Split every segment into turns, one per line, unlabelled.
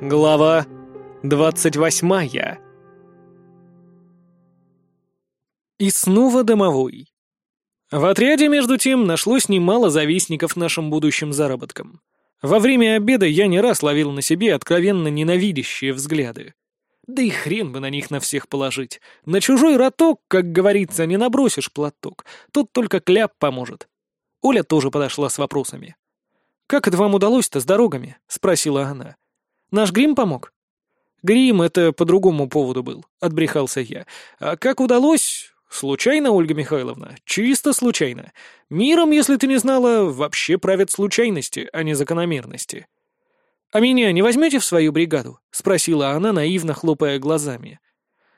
Глава двадцать восьмая. И снова домовой. В отряде, между тем, нашлось немало завистников нашим будущим заработкам. Во время обеда я не раз ловил на себе откровенно ненавидящие взгляды. Да и хрен бы на них на всех положить. На чужой роток, как говорится, не набросишь платок. Тут только кляп поможет. Оля тоже подошла с вопросами. «Как это вам удалось-то с дорогами?» — спросила она. «Наш грим помог?» «Грим — это по другому поводу был», — отбрехался я. «А как удалось? Случайно, Ольга Михайловна? Чисто случайно. Миром, если ты не знала, вообще правят случайности, а не закономерности». «А меня не возьмете в свою бригаду?» — спросила она, наивно хлопая глазами.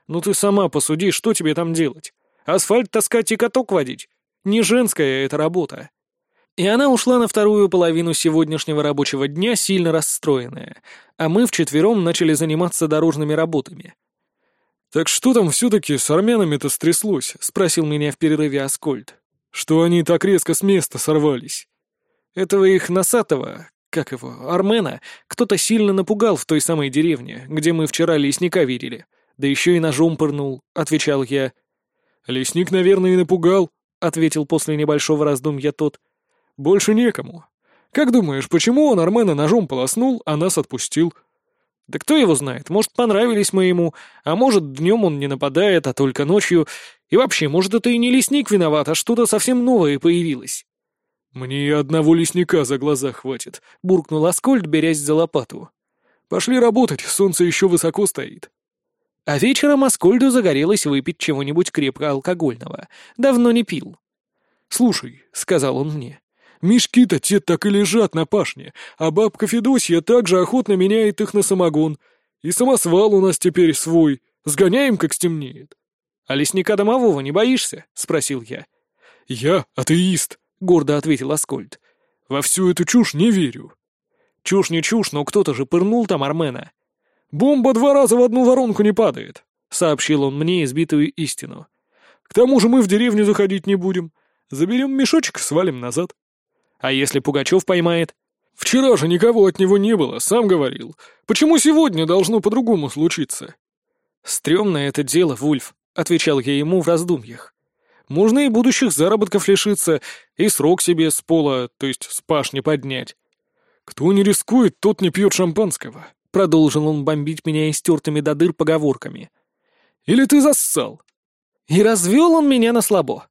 «Ну ты сама посуди, что тебе там делать? Асфальт таскать и каток водить? Не женская это работа». И она ушла на вторую половину сегодняшнего рабочего дня сильно расстроенная, а мы вчетвером начали заниматься дорожными работами.
«Так что там все-таки с армянами-то стряслось?» — спросил меня в перерыве Аскольд. «Что они так резко с места сорвались?»
Этого их носатого, как его, Армена, кто-то сильно напугал в той самой деревне, где мы вчера лесника видели. Да еще и ножом пырнул, — отвечал я.
«Лесник, наверное, и напугал», —
ответил после небольшого раздумья тот.
Больше некому. Как думаешь, почему он Армена ножом полоснул, а нас отпустил?
Да кто его знает, может, понравились мы ему, а может, днем он не нападает, а только ночью. И вообще, может, это и не лесник виноват, а что-то совсем новое появилось.
«Мне одного лесника за глаза хватит», — буркнул Аскольд, берясь за лопату. «Пошли работать, солнце еще высоко стоит».
А вечером Аскольду загорелось выпить чего-нибудь крепко алкогольного. Давно не пил.
«Слушай», — сказал он мне, Мешки-то те так и лежат на пашне, а бабка Федосья также охотно меняет их на самогон. И самосвал у нас теперь свой. Сгоняем, как стемнеет.
«А лесника домового не боишься?» — спросил я.
«Я атеист», — гордо ответил Аскольд. «Во всю эту чушь не верю».
«Чушь не чушь, но кто-то же пырнул там Армена».
«Бомба два раза в одну воронку не падает», — сообщил он мне избитую истину. «К тому же мы в деревню заходить не будем. Заберем мешочек, свалим назад».
А если Пугачев поймает?
Вчера же никого от него не было, сам говорил. Почему сегодня должно по-другому случиться?
Стремное это дело, Вульф, отвечал я ему в раздумьях. Можно и будущих заработков лишиться, и срок себе с пола, то есть с пашни поднять.
Кто не рискует, тот не пьет шампанского.
Продолжил он бомбить меня истертыми до дыр поговорками.
Или ты зассал?
И развел он меня на слабо.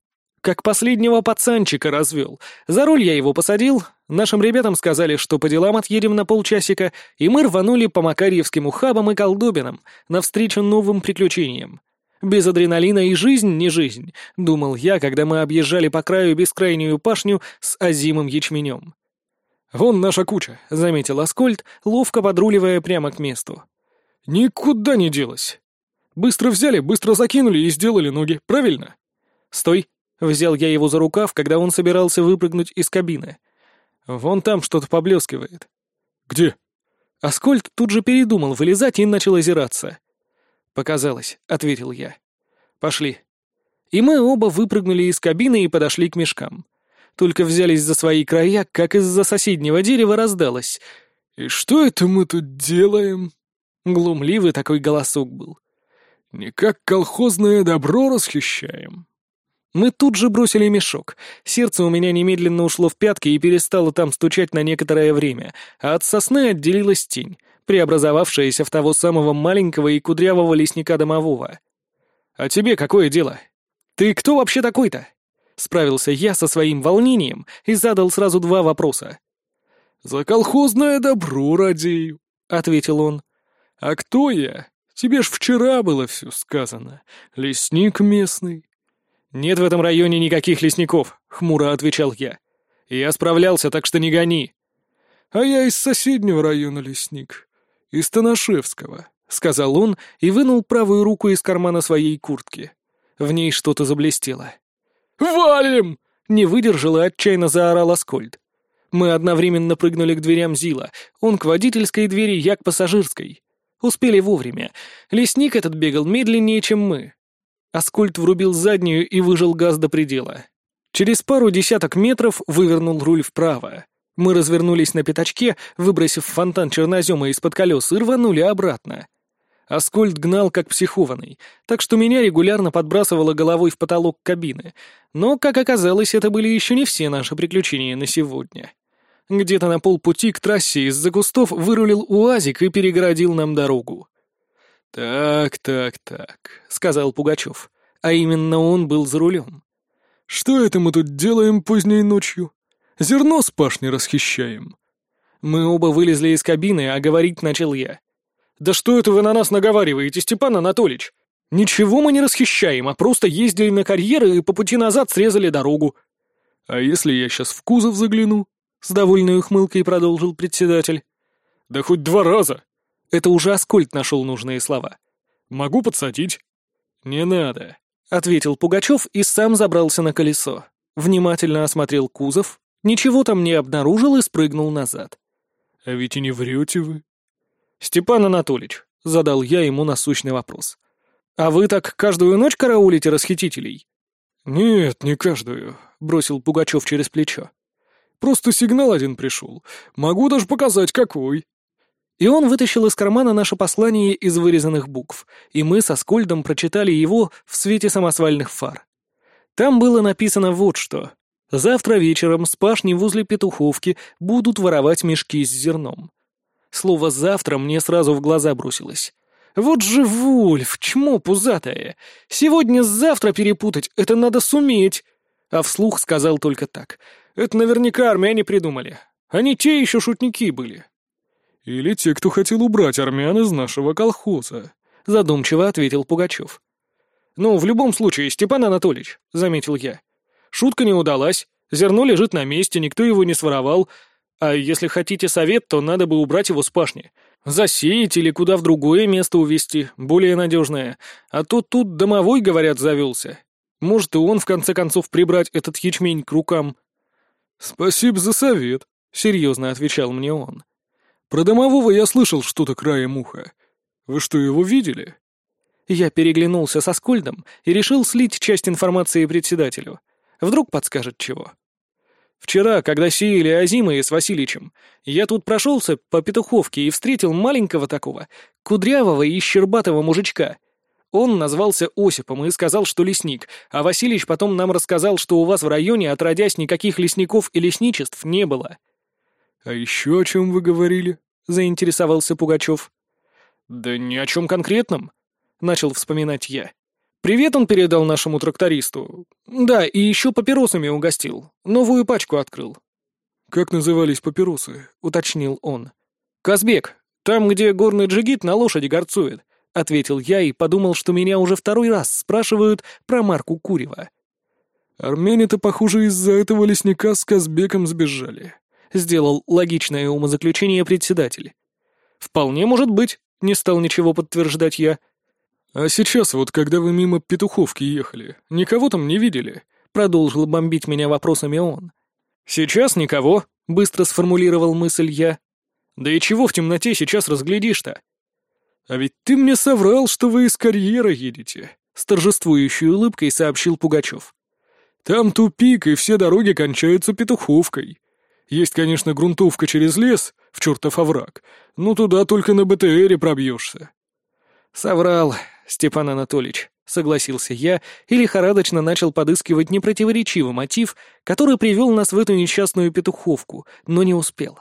Как последнего пацанчика развел. За руль я его посадил. Нашим ребятам сказали, что по делам отъедем на полчасика, и мы рванули по Макарьевским ухабам и колдобинам, навстречу новым приключениям. Без адреналина и жизнь не жизнь, думал я, когда мы объезжали по краю бескрайнюю пашню с озимым ячменем. «Вон наша куча», — заметил Аскольд, ловко подруливая прямо к месту.
«Никуда не делась. Быстро взяли, быстро закинули и сделали ноги, правильно?»
«Стой», Взял я его за рукав, когда он собирался выпрыгнуть из кабины. Вон там что-то поблескивает.
«Где?»
Аскольд тут же передумал вылезать и начал озираться. «Показалось», — ответил я. «Пошли». И мы оба выпрыгнули из кабины и подошли к мешкам. Только взялись за свои края, как из-за соседнего дерева раздалось.
«И что это мы тут делаем?»
Глумливый такой голосок был.
«Не как колхозное добро расхищаем».
Мы тут же бросили мешок. Сердце у меня немедленно ушло в пятки и перестало там стучать на некоторое время, а от сосны отделилась тень, преобразовавшаяся в того самого маленького и кудрявого лесника домового. «А тебе какое дело? Ты кто вообще такой-то?» Справился я со своим волнением и задал сразу два вопроса.
«За колхозное добро радею», — ответил он. «А кто я? Тебе ж вчера было все сказано. Лесник местный.
«Нет в этом районе никаких лесников», — хмуро отвечал я. «Я справлялся, так что не гони».
«А я из соседнего района лесник, из Танашевского», — сказал он и вынул правую руку из кармана своей куртки.
В ней что-то заблестело.
«Валим!»
— не выдержал и отчаянно заорал Аскольд. Мы одновременно прыгнули к дверям Зила, он к водительской двери, я к пассажирской. Успели вовремя. Лесник этот бегал медленнее, чем мы. Аскольд врубил заднюю и выжил газ до предела. Через пару десяток метров вывернул руль вправо. Мы развернулись на пятачке, выбросив фонтан чернозема из-под колес, и рванули обратно. Аскольд гнал как психованный, так что меня регулярно подбрасывало головой в потолок кабины. Но, как оказалось, это были еще не все наши приключения на сегодня. Где-то на полпути к трассе из-за кустов вырулил УАЗик и перегородил нам дорогу.
«Так, так, так», — сказал Пугачев.
А именно он был за рулем.
«Что это мы тут делаем поздней ночью? Зерно с пашни расхищаем».
Мы оба вылезли из кабины, а говорить начал я.
«Да что это вы на нас наговариваете, Степан Анатольевич? Ничего мы не расхищаем, а просто ездили на карьеры и по пути назад срезали дорогу». «А если я сейчас в кузов загляну?» — с довольной ухмылкой продолжил председатель. «Да хоть два раза!»
Это уже Аскольд нашел нужные слова.
«Могу подсадить». «Не надо», —
ответил Пугачев и сам забрался на колесо. Внимательно осмотрел кузов, ничего там не обнаружил и спрыгнул назад.
«А ведь и не врете вы»,
«Степан Анатольевич», — задал я ему насущный вопрос. «А вы так каждую ночь караулите расхитителей?»
«Нет, не каждую», — бросил Пугачев через плечо. «Просто сигнал один пришел. Могу даже показать, какой».
И он вытащил из кармана наше послание из вырезанных букв, и мы со Скольдом прочитали его в свете самосвальных фар. Там было написано вот что. «Завтра вечером с пашни возле Петуховки будут воровать мешки с зерном. Слово «завтра» мне сразу в глаза бросилось. Вот же Вульф, чмо пузатое. Сегодня с завтра перепутать — это надо суметь. А вслух сказал только так. Это наверняка армяне придумали. Они те еще шутники были.
Или те, кто хотел убрать армян из нашего колхоза,
задумчиво ответил Пугачев. «Ну, в любом случае, Степан Анатольевич», — заметил я. «Шутка не удалась. Зерно лежит на месте, никто его не своровал, а если хотите совет, то надо бы убрать его с пашни. Засеять или куда в другое место увезти, более надежное. А то тут домовой, говорят, завелся. Может, и он, в конце концов, прибрать этот ячмень к рукам.
«Спасибо за совет», — серьезно отвечал мне он. «Про домового я слышал что-то краем уха. Вы что, его видели?»
Я переглянулся со Скольдом и решил слить часть информации председателю. Вдруг подскажет чего. Вчера, когда сеяли озимые с Васильичем, я тут прошелся по Петуховке и встретил маленького такого, кудрявого и щербатого мужичка. Он назвался Осипом и сказал, что лесник, а Васильич потом нам рассказал, что у вас в районе, отродясь, никаких лесников и лесничеств не было.
«А еще о чем вы говорили?» — заинтересовался Пугачев.
«Да ни о чем конкретном», — начал вспоминать я. Привет он передал нашему трактористу. Да, и еще папиросами угостил. Новую пачку открыл.
«Как назывались папиросы?» — уточнил он.
«Казбек. Там, где горный джигит на лошади горцует», — ответил я и подумал, что меня уже второй раз спрашивают про марку Курева.
«Армяне-то, похоже, из-за этого лесника с Казбеком сбежали», — сделал логичное умозаключение председатель.
«Вполне может быть», — не стал ничего подтверждать я.
«А сейчас вот, когда вы мимо Петуховки ехали, никого там не видели?»
Продолжил бомбить меня вопросами он. «Сейчас никого», — быстро сформулировал мысль я. «Да и чего в темноте сейчас разглядишь-то?»
«А ведь ты мне соврал, что вы из карьера едете», — с торжествующей улыбкой сообщил Пугачев. «Там тупик, и все дороги кончаются Петуховкой. Есть, конечно, грунтовка через лес, в чертов овраг, но туда только на БТРе пробьешься».
«Соврал», Степан Анатольевич», — согласился я и лихорадочно начал подыскивать непротиворечивый мотив, который привел нас в эту несчастную петуховку, но не успел.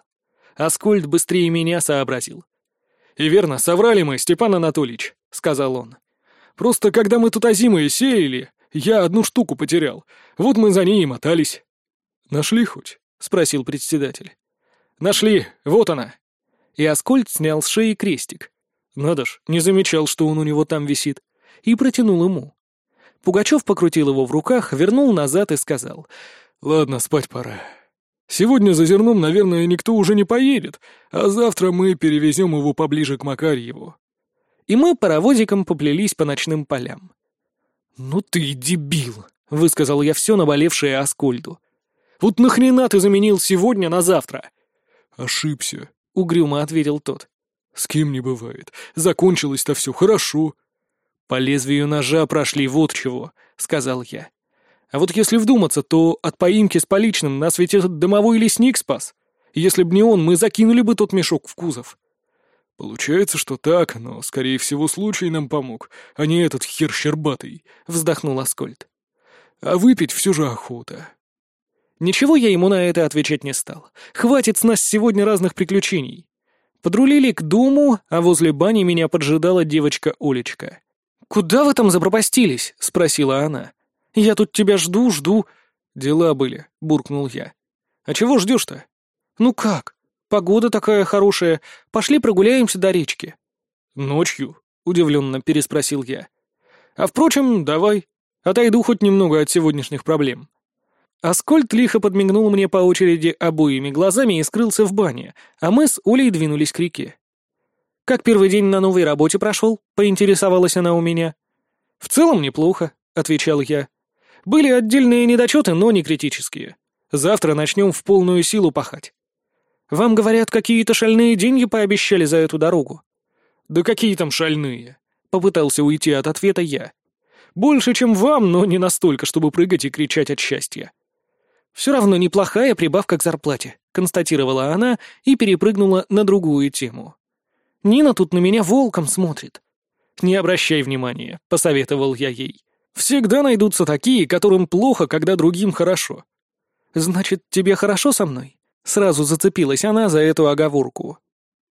Аскольд быстрее меня сообразил.
«И верно, соврали мы, Степан Анатольевич», — сказал он. «Просто когда мы тут озимые сеяли, я одну штуку потерял. Вот мы за ней и мотались». «Нашли хоть?» — спросил председатель.
«Нашли, вот она». И Аскольд снял с шеи крестик.
Надо ж, не замечал, что он у него там висит.
И протянул ему. Пугачев покрутил его в руках, вернул назад и сказал.
«Ладно, спать пора. Сегодня за зерном, наверное, никто уже не поедет, а завтра мы перевезем его поближе к Макарьеву».
И мы паровозиком поплелись по ночным полям.
«Ну ты дебил!» — высказал я все наболевшее Аскольду. «Вот нахрена ты заменил сегодня на завтра?» «Ошибся», — угрюмо ответил тот. «С кем не бывает. Закончилось-то все хорошо».
«По лезвию ножа прошли вот чего», — сказал я. «А вот если вдуматься, то от поимки с поличным нас ведь этот домовой лесник спас. Если б не он, мы закинули бы тот мешок в кузов.
«Получается, что так, но, скорее всего, случай нам помог, а не этот хер щербатый», — вздохнул Аскольд. «А выпить все же охота».
Ничего я ему на это отвечать не стал. Хватит с нас сегодня разных приключений. Подрулили к дому, а возле бани меня поджидала девочка Олечка. «Куда вы там запропастились?» — спросила она. «Я тут тебя жду, жду». «Дела были», — буркнул я. «А чего ждешь-то?» «Ну как? Погода такая хорошая. Пошли прогуляемся до речки».
«Ночью?» — удивленно переспросил я. «А впрочем, давай. Отойду хоть немного от сегодняшних проблем».
Аскольд лихо подмигнул мне по очереди обоими глазами и скрылся в бане, а мы с Олей двинулись к реке. «Как первый день на новой работе прошел?» — поинтересовалась она у меня. «В целом неплохо», — отвечал я. «Были отдельные недочеты, но не критические. Завтра начнем в полную силу пахать. Вам, говорят, какие-то шальные деньги пообещали за эту дорогу?»
«Да какие там шальные?» — попытался уйти от ответа я.
«Больше, чем вам, но не настолько, чтобы прыгать и кричать от счастья». «Все равно неплохая прибавка к зарплате», — констатировала она и перепрыгнула на другую тему. Нина тут на меня волком смотрит. Не обращай внимания, посоветовал я ей. Всегда найдутся такие, которым плохо, когда другим хорошо. Значит, тебе хорошо со мной? Сразу зацепилась она за эту оговорку.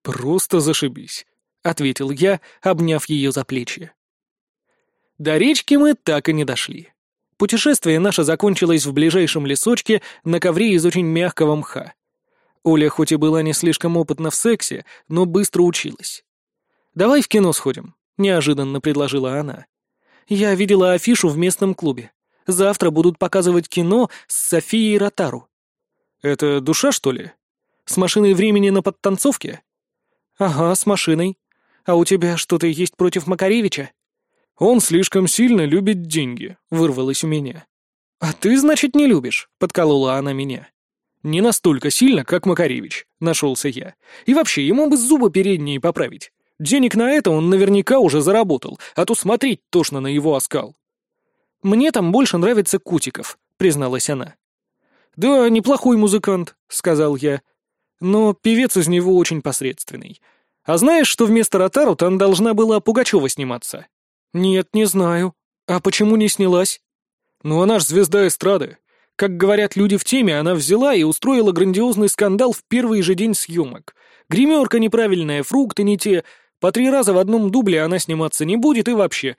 Просто зашибись, ответил я, обняв ее за плечи.
До речки мы так и не дошли. Путешествие наше закончилось в ближайшем лесочке на ковре из очень мягкого мха. Оля хоть и была не слишком опытна в сексе, но быстро училась. «Давай в кино сходим», — неожиданно предложила она. «Я видела афишу в местном клубе. Завтра будут показывать кино с Софией Ротару».
«Это душа, что ли?
С машиной времени на подтанцовке?» «Ага, с машиной. А у тебя что-то есть против Макаревича?»
«Он слишком сильно любит деньги», — вырвалось у меня.
«А ты, значит, не любишь», — подколола она меня.
«Не настолько сильно, как Макаревич», — нашелся я. «И вообще, ему бы зубы передние поправить. Денег на это он наверняка уже заработал, а то смотреть тошно на его оскал».
«Мне там больше нравится Кутиков», — призналась она.
«Да, неплохой музыкант», — сказал я. «Но певец из него очень посредственный. А знаешь, что вместо Ротару там должна была Пугачева сниматься?»
«Нет, не знаю. А почему не снялась?»
«Ну, она ж звезда эстрады. Как говорят люди в теме, она взяла и устроила грандиозный скандал в первый же день съемок. Гримерка неправильная, фрукты не те. По три раза в одном дубле она сниматься не будет и вообще.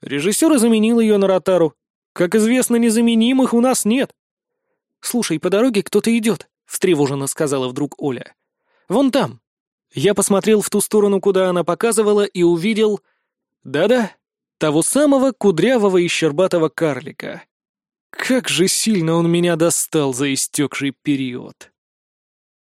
Режиссер заменил ее на Ротару. Как известно, незаменимых у нас нет.
«Слушай, по дороге кто-то идет», — встревоженно сказала вдруг Оля. «Вон там». Я посмотрел в ту сторону, куда она показывала, и увидел... Да-да, того самого кудрявого и щербатого карлика. Как же сильно он меня достал за истекший период.